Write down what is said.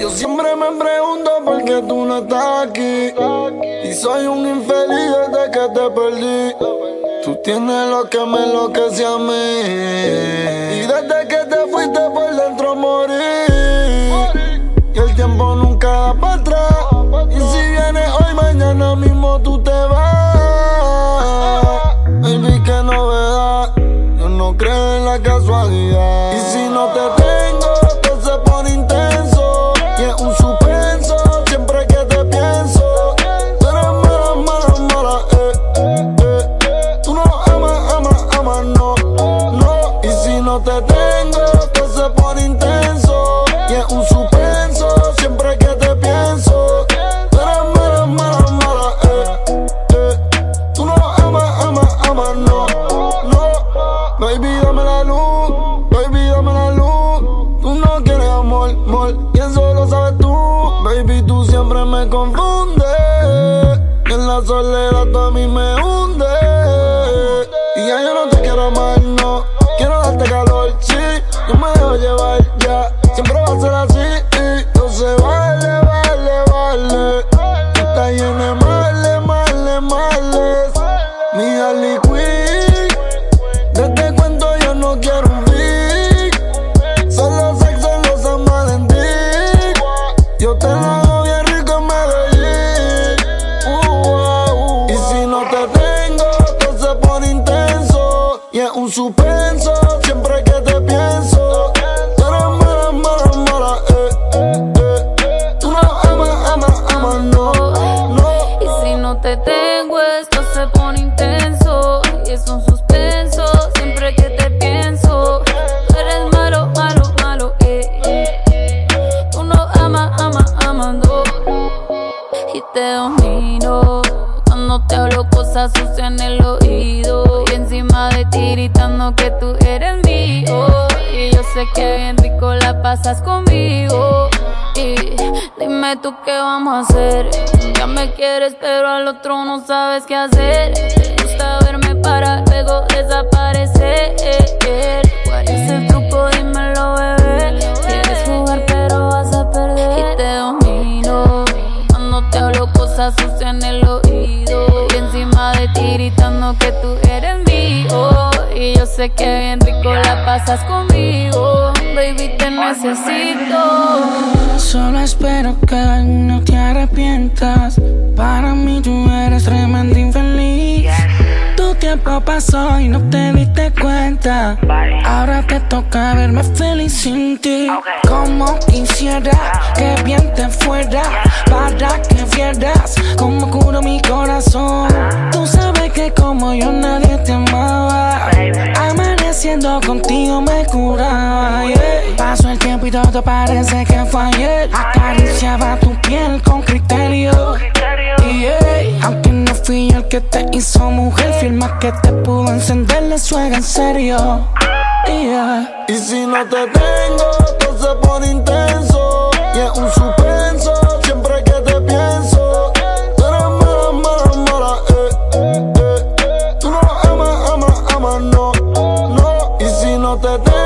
Yo siempre me pregunto por qué tú no estás aquí. Y soy un infeliz desde que te perdí. Tú tienes lo que me enloquece a mí. Y desde que te fuiste por dentro morí. No creo en la casualidad. Y si no te tengo, todo se pone intenso. Y es un suspenso siempre que te pienso. Tú eres mala, mala, mala, eh, eh, eh. Tú no amas, amas, amas, no, no. Y si no te tengo, todo se pone intenso. Y es un suspenso siempre que te pienso. Amor, y eso lo sabes tú. Baby, tú siempre me confundes. Y en la soledad tú a mí me hunde. Y ya yo no te quiero amar, no. Quiero darte calor, sí. Yo me dejo llevar un suspenso siempre que te pienso. Eres mala, mala, mala, eh, eh, eh. Tú no amas, amas, amas, no, no. Y si no te tengo, esto se pone intenso. Y es un suspenso siempre que te pienso. Tú eres malo, malo, malo, eh. eh. Tú no amas, amas, amas, no. Y te domino cuando te hablo cosas sucias en el oído. Y encima de ti gritando que tú eres mío. Y yo sé que bien rico la pasas conmigo. Y dime tú qué vamos a hacer. Ya me quieres, pero al otro no sabes qué hacer. Gusta verme para luego desaparecer. ¿Cuál es el truco? Dímelo, gritando que tú eres mío. Y yo sé que bien rico la pasas conmigo. Baby, te necesito. Solo espero que no te arrepientas. Para mí tú eres tremenda infeliz. Tiempo pasó y no te diste cuenta. Ahora te toca verme feliz sin ti. Como quisiera que bien te fuera. Para que vieras cómo curo mi corazón. Tú sabes que como yo nadie te amaba. Amaneciendo contigo me curaba. yeah. Pasó el tiempo y todo parece que fue ayer. Acariciaba tu piel con criterio. Yeah. Aunque no fui yo el que te hizo mujer. Firma que te pudo encender la suega en serio. Yeah. Y si no te tengo, todo se pone intenso. Y es un suspenso siempre que te pienso. Tú eres mala, mala, mala, eh, eh, eh. Tú no amas, amas, amas, no, no. Y si no te tengo